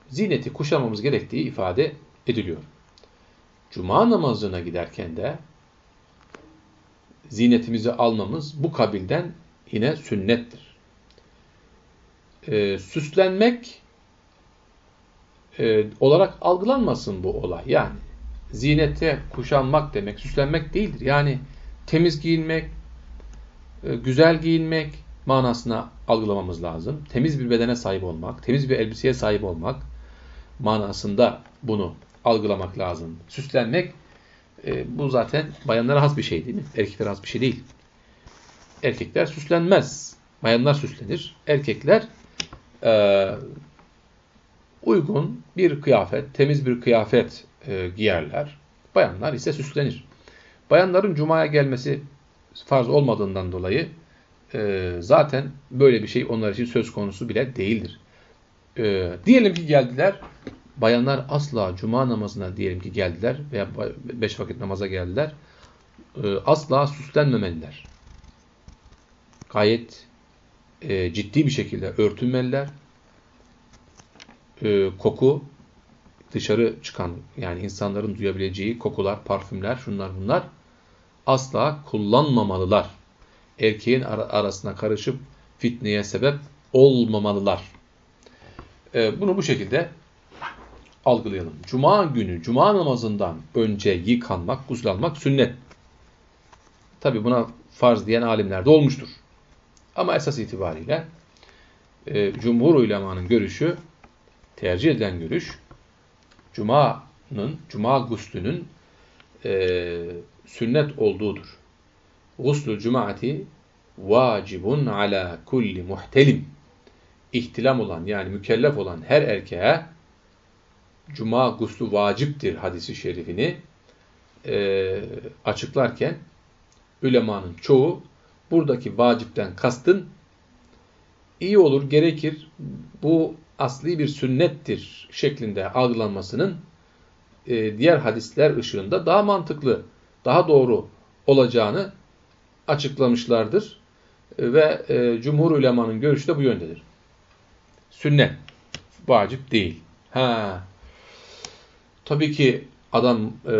zineti kuşamamız gerektiği ifade ediliyor. Cuma namazına giderken de zinetimizi almamız bu kabilden yine sünnettir. Ee, süslenmek e, olarak algılanmasın bu olay. Yani zinete kuşanmak demek, süslenmek değildir. Yani temiz giyinmek, e, güzel giyinmek manasına algılamamız lazım. Temiz bir bedene sahip olmak, temiz bir elbiseye sahip olmak manasında bunu algılamak lazım. Süslenmek e, bu zaten bayanlara has bir şey değil mi? Erkeklere has bir şey değil. Erkekler süslenmez. Bayanlar süslenir. Erkekler e, uygun bir kıyafet, temiz bir kıyafet e, giyerler. Bayanlar ise süslenir. Bayanların cumaya gelmesi farz olmadığından dolayı e, zaten böyle bir şey onlar için söz konusu bile değildir. E, diyelim ki geldiler, bayanlar asla cuma namazına diyelim ki geldiler veya beş vakit namaza geldiler, e, asla süslenmemeliler. Gayet e, ciddi bir şekilde örtünmeliler. E, koku, dışarı çıkan yani insanların duyabileceği kokular, parfümler, şunlar bunlar asla kullanmamalılar. Erkeğin arasına karışıp fitneye sebep olmamalılar. Ee, bunu bu şekilde algılayalım. Cuma günü, cuma namazından önce yıkanmak, gusül almak sünnet. Tabi buna farz diyen alimler de olmuştur. Ama esas itibariyle e, cumhur ulemanın görüşü, tercih edilen görüş, Cuma'nın, Cuma guslünün e, sünnet olduğudur. Guslü cumaati vacibun ala kulli muhtelim. İhtilam olan yani mükellef olan her erkeğe cuma guslu vaciptir hadisi şerifini e, açıklarken ülemanın çoğu buradaki vacipten kastın iyi olur, gerekir, bu asli bir sünnettir şeklinde algılanmasının e, diğer hadisler ışığında daha mantıklı, daha doğru olacağını açıklamışlardır. Ve e, cumhur ulemanın görüşü de bu yöndedir. Sünnet, vacip değil. Ha. Tabii ki adam e,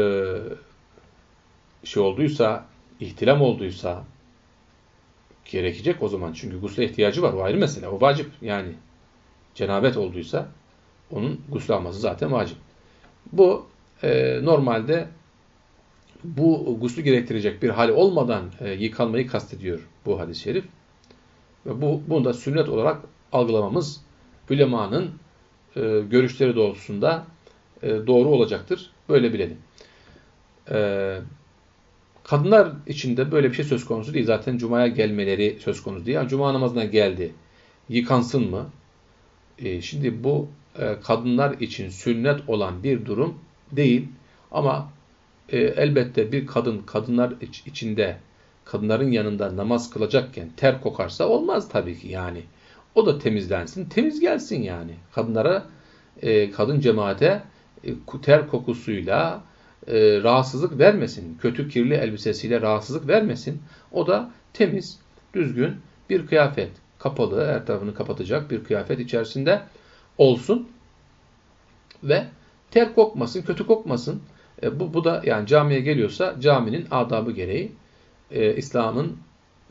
şey olduysa, ihtilam olduysa gerekecek o zaman. Çünkü gusle ihtiyacı var. O ayrı mesele. O vacip. Yani cenabet olduysa onun gusül alması zaten vacip. Bu e, normalde bu guslü gerektirecek bir hal olmadan e, yıkanmayı kastediyor bu hadis-i şerif. Ve bu, bunu da sünnet olarak algılamamız ulemanın e, görüşleri doğrultusunda e, doğru olacaktır. Böyle bilelim. E, kadınlar için de böyle bir şey söz konusu değil. Zaten Cuma'ya gelmeleri söz konusu değil. Yani Cuma namazına geldi. Yıkansın mı? E, şimdi bu e, kadınlar için sünnet olan bir durum değil. Ama e, elbette bir kadın kadınlar iç, içinde kadınların yanında namaz kılacakken ter kokarsa olmaz tabii ki yani. O da temizlensin, temiz gelsin yani. Kadınlara, kadın cemaate ter kokusuyla rahatsızlık vermesin. Kötü kirli elbisesiyle rahatsızlık vermesin. O da temiz, düzgün bir kıyafet kapalı, her tarafını kapatacak bir kıyafet içerisinde olsun ve ter kokmasın, kötü kokmasın. E, bu, bu da yani camiye geliyorsa caminin adabı gereği, e, İslam'ın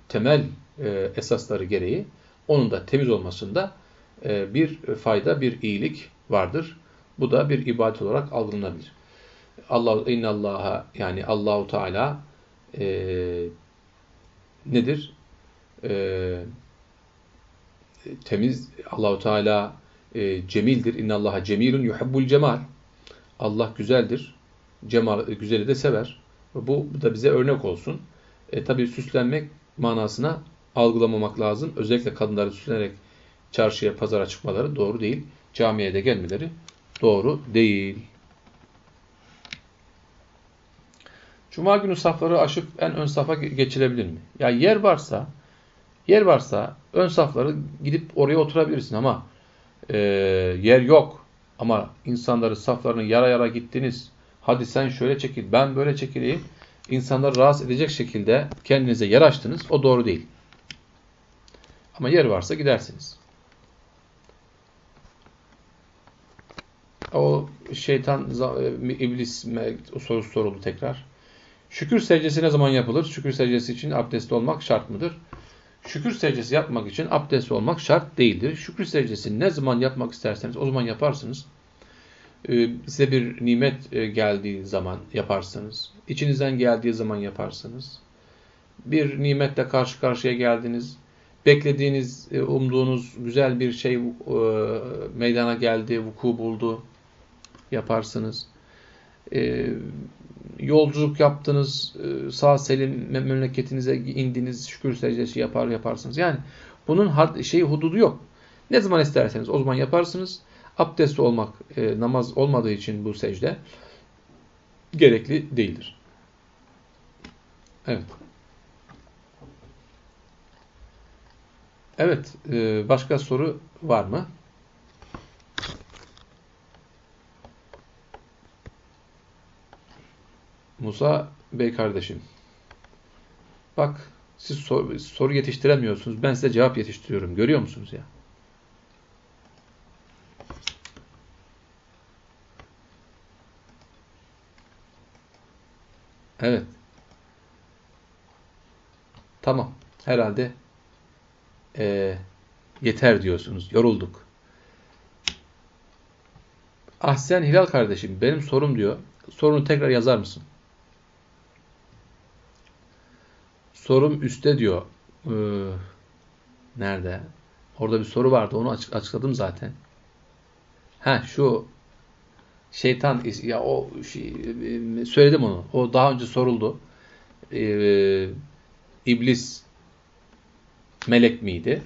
temel e, esasları gereği onun da temiz olmasında e, bir fayda, bir iyilik vardır. Bu da bir ibadet olarak algılanabilir. Allah innallaha yani Allahu Teala e, nedir? E, temiz Allahu Teala e, cemildir. İnnallaha cemilun yuhibbul cemal. Allah güzeldir. Cemal güzeli de sever. Bu da bize örnek olsun. E, tabii süslenmek manasına algılamamak lazım. Özellikle kadınları süslenerek çarşıya, pazara çıkmaları doğru değil. Camiye de gelmeleri doğru değil. Cuma günü safları aşıp en ön safa geçilebilir mi? Ya yer varsa Yer varsa ön safları gidip oraya oturabilirsin ama e, yer yok. Ama insanları saflarını yara yara gittiniz. Hadi sen şöyle çekil, ben böyle çekileyim. İnsanları rahatsız edecek şekilde kendinize yer açtınız. O doğru değil. Ama yer varsa gidersiniz. O şeytan, e, iblis sorusu soruldu tekrar. Şükür secdesi ne zaman yapılır? Şükür secdesi için abdestli olmak şart mıdır? Şükür secdesi yapmak için abdest olmak şart değildir. Şükür secdesini ne zaman yapmak isterseniz o zaman yaparsınız. Ee, size bir nimet e, geldiği zaman yaparsınız. İçinizden geldiği zaman yaparsınız. Bir nimetle karşı karşıya geldiniz. Beklediğiniz, e, umduğunuz güzel bir şey e, meydana geldi, vuku buldu. Yaparsınız. e, yolculuk yaptınız, e, sağ selim memleketinize indiniz, şükür secdesi yapar yaparsınız. Yani bunun had, şeyi hududu yok. Ne zaman isterseniz o zaman yaparsınız. Abdestli olmak, e, namaz olmadığı için bu secde gerekli değildir. Evet. Evet, e, başka soru var mı? Musa Bey kardeşim. Bak siz sor, soru yetiştiremiyorsunuz. Ben size cevap yetiştiriyorum. Görüyor musunuz ya? Evet. Tamam. Herhalde e, yeter diyorsunuz. Yorulduk. Ahsen Hilal kardeşim benim sorum diyor. Sorunu tekrar yazar mısın? Sorum üstte diyor. Ee, nerede? Orada bir soru vardı. Onu açık, açıkladım zaten. Ha şu şeytan ya o şey, söyledim onu. O daha önce soruldu. Ee, iblis melek miydi?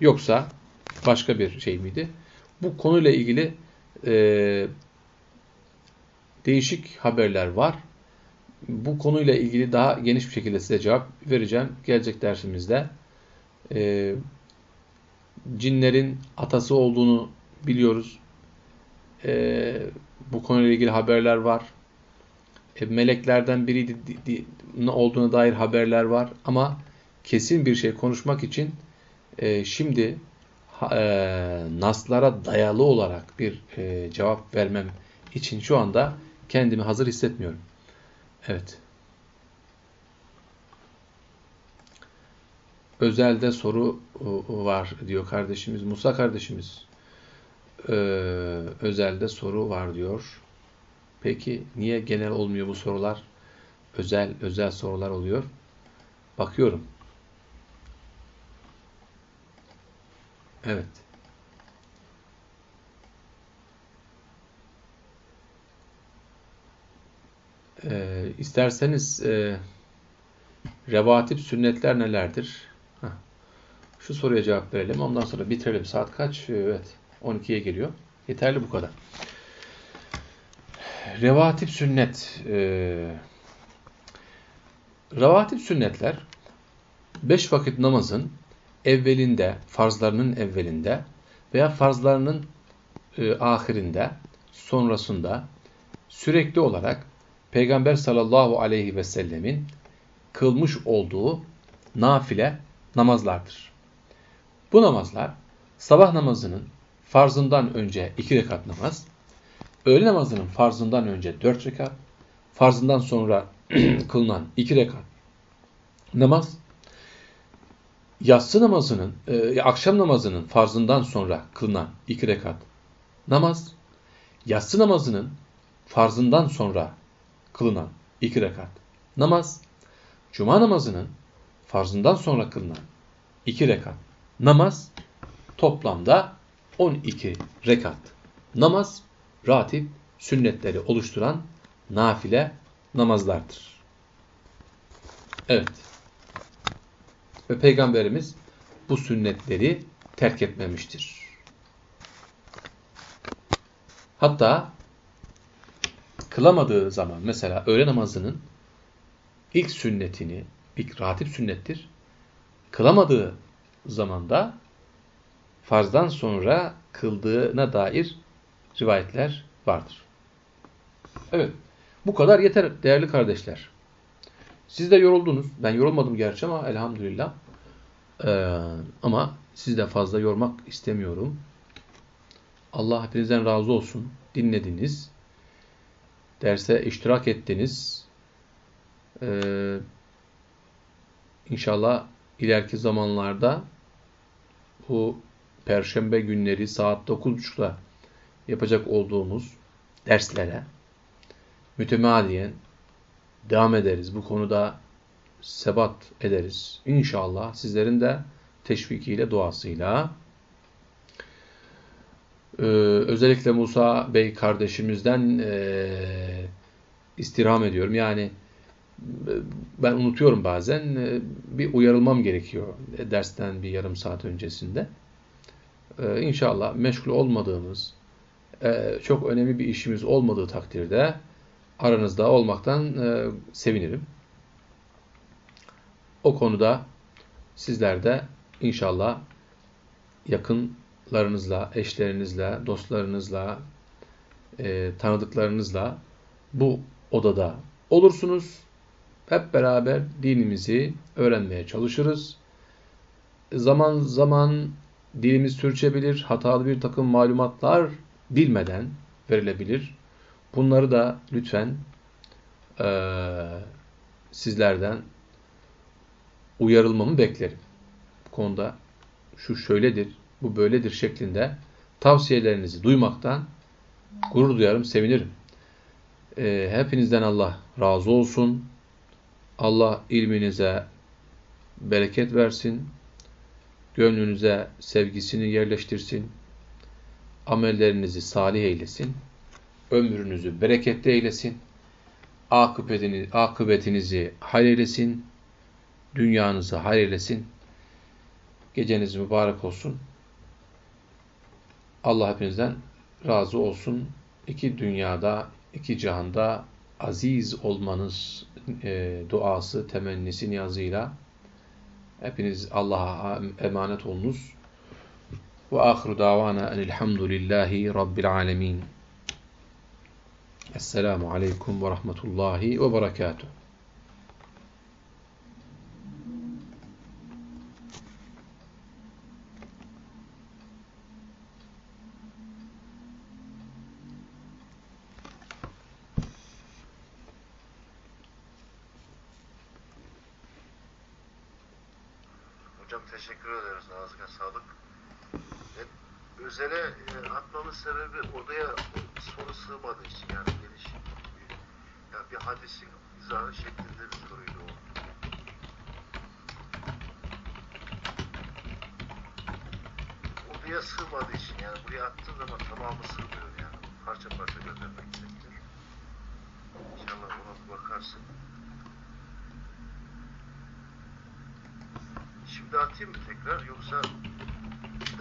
Yoksa başka bir şey miydi? Bu konuyla ilgili e, değişik haberler var bu konuyla ilgili daha geniş bir şekilde size cevap vereceğim. Gelecek dersimizde e, cinlerin atası olduğunu biliyoruz. E, bu konuyla ilgili haberler var. E, meleklerden biri olduğuna dair haberler var. Ama kesin bir şey konuşmak için e, şimdi e, naslara dayalı olarak bir e, cevap vermem için şu anda kendimi hazır hissetmiyorum. Evet. Özelde soru var diyor kardeşimiz. Musa kardeşimiz. Ee, özelde soru var diyor. Peki niye genel olmuyor bu sorular? Özel özel sorular oluyor. Bakıyorum. Evet. E, isterseniz e, revatip sünnetler nelerdir? Heh. Şu soruya cevap verelim. Ondan sonra bitirelim. Saat kaç? Evet. 12'ye geliyor. Yeterli bu kadar. Revatip sünnet. E, revatip sünnetler beş vakit namazın evvelinde, farzlarının evvelinde veya farzlarının e, ahirinde, sonrasında sürekli olarak Peygamber sallallahu aleyhi ve sellemin kılmış olduğu nafile namazlardır. Bu namazlar sabah namazının farzından önce iki rekat namaz, öğle namazının farzından önce dört rekat, farzından sonra [clears throat] kılınan iki rekat namaz, yatsı namazının, e, akşam namazının farzından sonra kılınan iki rekat namaz, yatsı namazının farzından sonra kılınan iki rekat namaz, cuma namazının farzından sonra kılınan iki rekat namaz, toplamda 12 rekat namaz, ratip sünnetleri oluşturan nafile namazlardır. Evet. Ve Peygamberimiz bu sünnetleri terk etmemiştir. Hatta kılamadığı zaman mesela öğle namazının ilk sünnetini, ilk ratip sünnettir. Kılamadığı zamanda farzdan sonra kıldığına dair rivayetler vardır. Evet. Bu kadar yeter değerli kardeşler. Siz de yoruldunuz. Ben yorulmadım gerçi ama elhamdülillah. Ee, ama siz de fazla yormak istemiyorum. Allah hepinizden razı olsun. Dinlediniz derse iştirak ettiniz. Ee, inşallah ileriki zamanlarda bu perşembe günleri saat 9.30'da yapacak olduğumuz derslere mütemadiyen devam ederiz. Bu konuda sebat ederiz. İnşallah sizlerin de teşvikiyle, duasıyla. Ee, özellikle Musa Bey kardeşimizden e, istirham ediyorum. Yani ben unutuyorum bazen. E, bir uyarılmam gerekiyor e, dersten bir yarım saat öncesinde. Ee, inşallah meşgul olmadığımız, e, çok önemli bir işimiz olmadığı takdirde aranızda olmaktan sevinirim. O konuda sizler de inşallah yakınlarınızla, eşlerinizle, dostlarınızla, tanıdıklarınızla bu odada olursunuz. Hep beraber dinimizi öğrenmeye çalışırız. Zaman zaman dilimiz sürçebilir, hatalı bir takım malumatlar bilmeden verilebilir. Bunları da lütfen e, sizlerden uyarılmamı beklerim. Bu konuda şu şöyledir, bu böyledir şeklinde tavsiyelerinizi duymaktan gurur duyarım, sevinirim. E, hepinizden Allah razı olsun. Allah ilminize bereket versin. Gönlünüze sevgisini yerleştirsin. Amellerinizi salih eylesin. Ömrünüzü bereketli eylesin. Akıbetinizi, akıbetinizi hayır eylesin. Dünyanızı hayır eylesin. Geceniz mübarek olsun. Allah hepinizden razı olsun. İki dünyada, iki cihanda aziz olmanız e, duası, temennisi, niyazıyla hepiniz Allah'a emanet olunuz. Ve ahiru davana enilhamdülillahi rabbil alemin. Esselamu aleyküm ve rahmetullahi ve berekatuhu.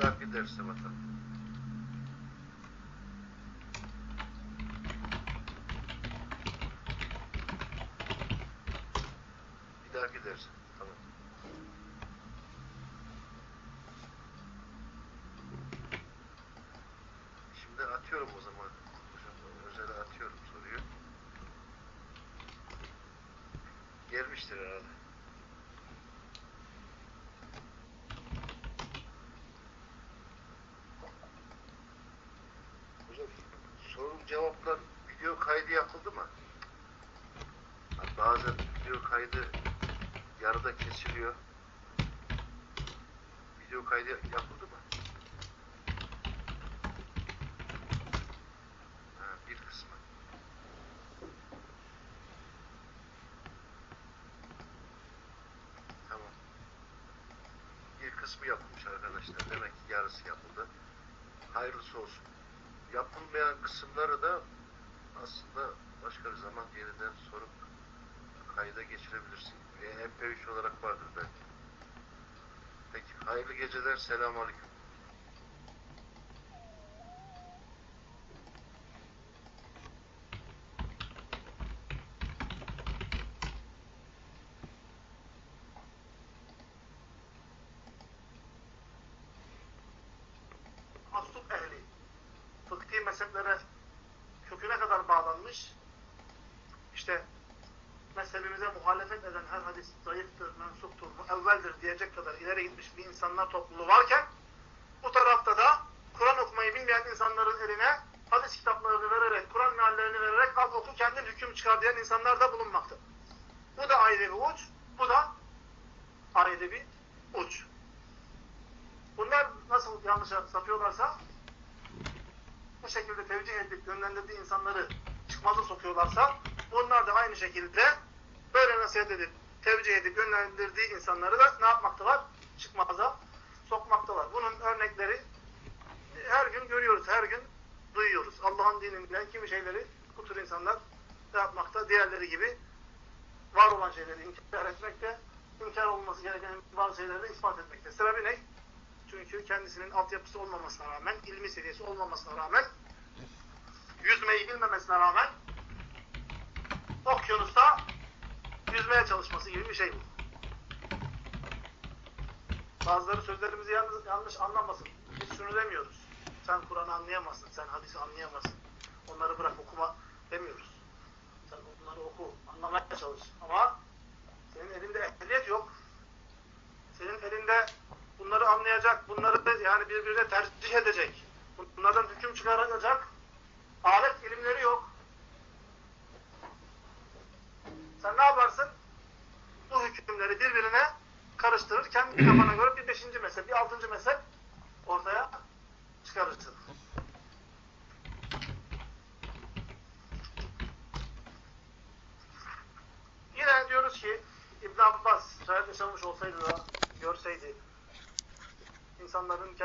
куди підеш, Саватан? Kesiliyor. Video kaydı yapıldı mı? Ha, bir kısmı. Tamam. Bir kısmı yapılmış arkadaşlar. Demek ki yarısı yapıldı. Hayırlısı olsun yapılmayan kısımları da aslında başka bir zaman yeniden sorup kayda geçirebilirsin. E, MP3 olarak vardır belki. Peki hayırlı geceler. Selamun Aleyküm. İnsanlar topluluğu varken bu tarafta da Kur'an okumayı bilmeyen insanların eline hadis kitaplarını vererek, Kur'an meallerini vererek al oku kendin hüküm çıkar diyen insanlar da bulunmakta. Bu da ayrı bir uç, bu da ayrı bir uç. Bunlar nasıl yanlış sapıyorlarsa bu şekilde tevcih edip yönlendirdiği insanları çıkmaza sokuyorlarsa bunlar da aynı şekilde böyle nasihat edip tevcih edip yönlendirdiği insanları da ne yapmaktalar? Çıkmaza sokmaktalar. Bunun örnekleri her gün görüyoruz, her gün duyuyoruz. Allah'ın dininden kimi şeyleri bu tür insanlar yapmakta? Diğerleri gibi var olan şeyleri inkar etmekte, inkar olması gereken bazı şeyleri ispat etmekte. Sebebi ne? Çünkü kendisinin altyapısı olmamasına rağmen, ilmi seviyesi olmamasına rağmen, yüzmeyi bilmemesine rağmen okyanusta yüzmeye çalışması gibi bir şey bu. Bazıları sözlerimizi yanlış anlamasın. Biz şunu demiyoruz. Sen Kur'an'ı anlayamazsın, sen hadisi anlayamazsın. Onları bırak okuma demiyoruz. Sen onları oku, anlamaya çalış. Ama senin elinde ehliyet yok. Senin elinde bunları anlayacak, bunları yani birbirine tercih edecek, bunlardan hüküm çıkaracak alet ilimleri yok. Sen ne yaparsın? Bu hükümleri birbirine karıştırır. Kendi kafana göre bir beşinci mezhep, bir altıncı mezhep ortaya çıkarırsın. Yine diyoruz ki İbn Abbas şayet yaşamış olsaydı da görseydi insanların kendi